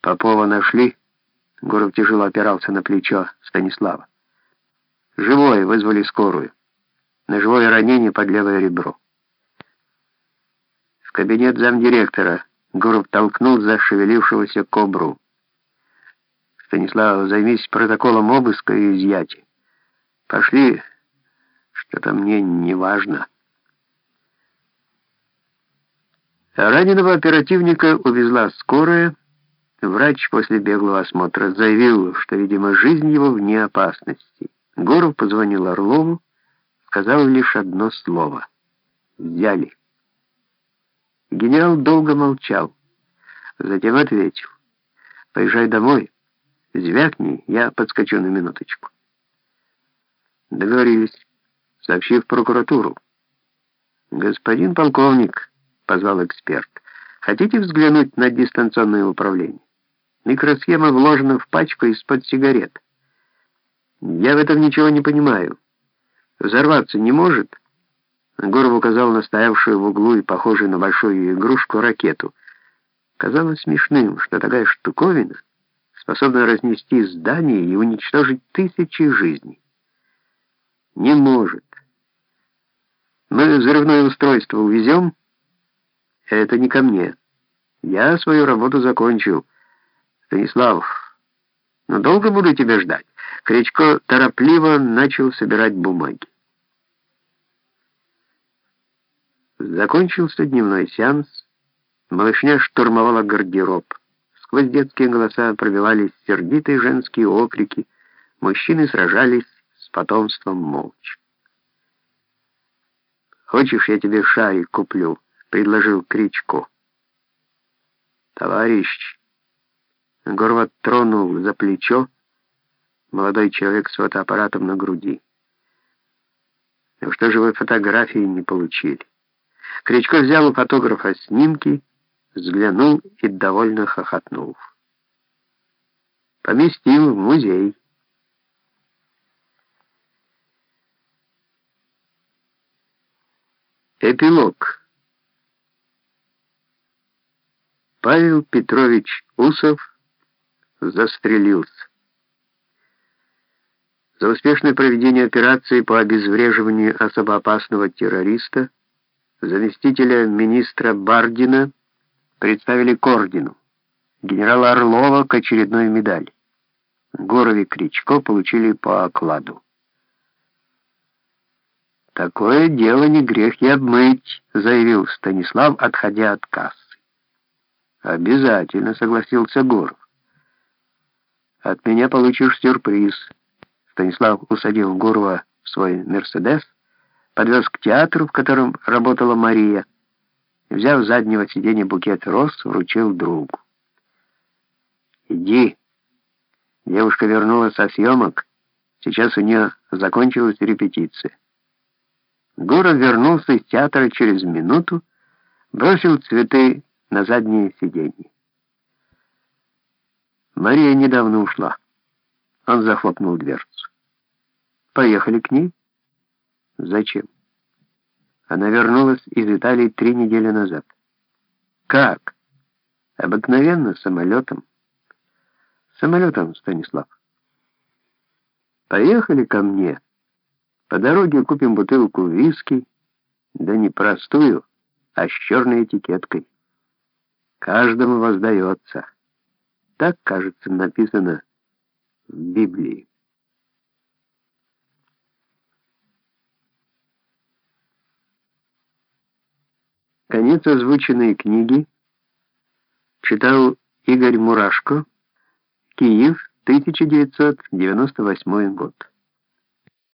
Попова нашли. Гуров тяжело опирался на плечо Станислава. Живой, вызвали скорую. Ножевое ранение под левое ребро. В кабинет замдиректора Гуров толкнул зашевелившегося кобру. Станислав, займись протоколом обыска и изъятия. Пошли, что-то мне не важно. Раненого оперативника увезла скорая. Врач после беглого осмотра заявил, что, видимо, жизнь его вне опасности. Горов позвонил Орлову, сказал лишь одно слово. «Взяли». Генерал долго молчал, затем ответил. «Поезжай домой, звякни, я подскочу на минуточку». Договорились, сообщив прокуратуру. «Господин полковник», позвал эксперт. Хотите взглянуть на дистанционное управление? Микросхема вложена в пачку из-под сигарет. Я в этом ничего не понимаю. Взорваться не может? Горов указал на стоявшую в углу и похожую на большую игрушку ракету. Казалось смешным, что такая штуковина способна разнести здание и уничтожить тысячи жизней. Не может. Мы взрывное устройство увезем, это не ко мне. Я свою работу закончил. Станислав, но долго буду тебя ждать. Кричко торопливо начал собирать бумаги. Закончился дневной сеанс. Малышня штурмовала гардероб. Сквозь детские голоса пробивались сердитые женские окрики. Мужчины сражались с потомством молча. «Хочешь, я тебе шарик куплю?» — предложил Кричко. «Товарищ!» Горват тронул за плечо молодой человек с фотоаппаратом на груди. «Ну что же вы фотографии не получили?» Кричко взял у фотографа снимки, взглянул и довольно хохотнул. «Поместим в музей». Эпилог Павел Петрович Усов застрелился. За успешное проведение операции по обезвреживанию особо опасного террориста заместителя министра Бардина представили к ордену, генерала Орлова к очередной медали. Горов Кричко получили по окладу. «Такое дело не грех и обмыть», — заявил Станислав, отходя от кассы. «Обязательно», — согласился Гуров. «От меня получишь сюрприз». Станислав усадил Гурова в свой «Мерседес», подвез к театру, в котором работала Мария, и, взяв заднего сиденья букет роз, вручил другу. «Иди». Девушка вернулась со съемок. Сейчас у нее закончилась репетиция. Гуров вернулся из театра через минуту, бросил цветы на заднее сиденье. Мария недавно ушла. Он захлопнул дверцу. Поехали к ней? Зачем? Она вернулась из Италии три недели назад. Как? Обыкновенно, самолетом. Самолетом, Станислав. Поехали ко мне. По дороге купим бутылку виски, да не простую, а с черной этикеткой каждому воздается. Так, кажется, написано в Библии. Конец озвученной книги читал Игорь Мурашко, Киев, 1998 год.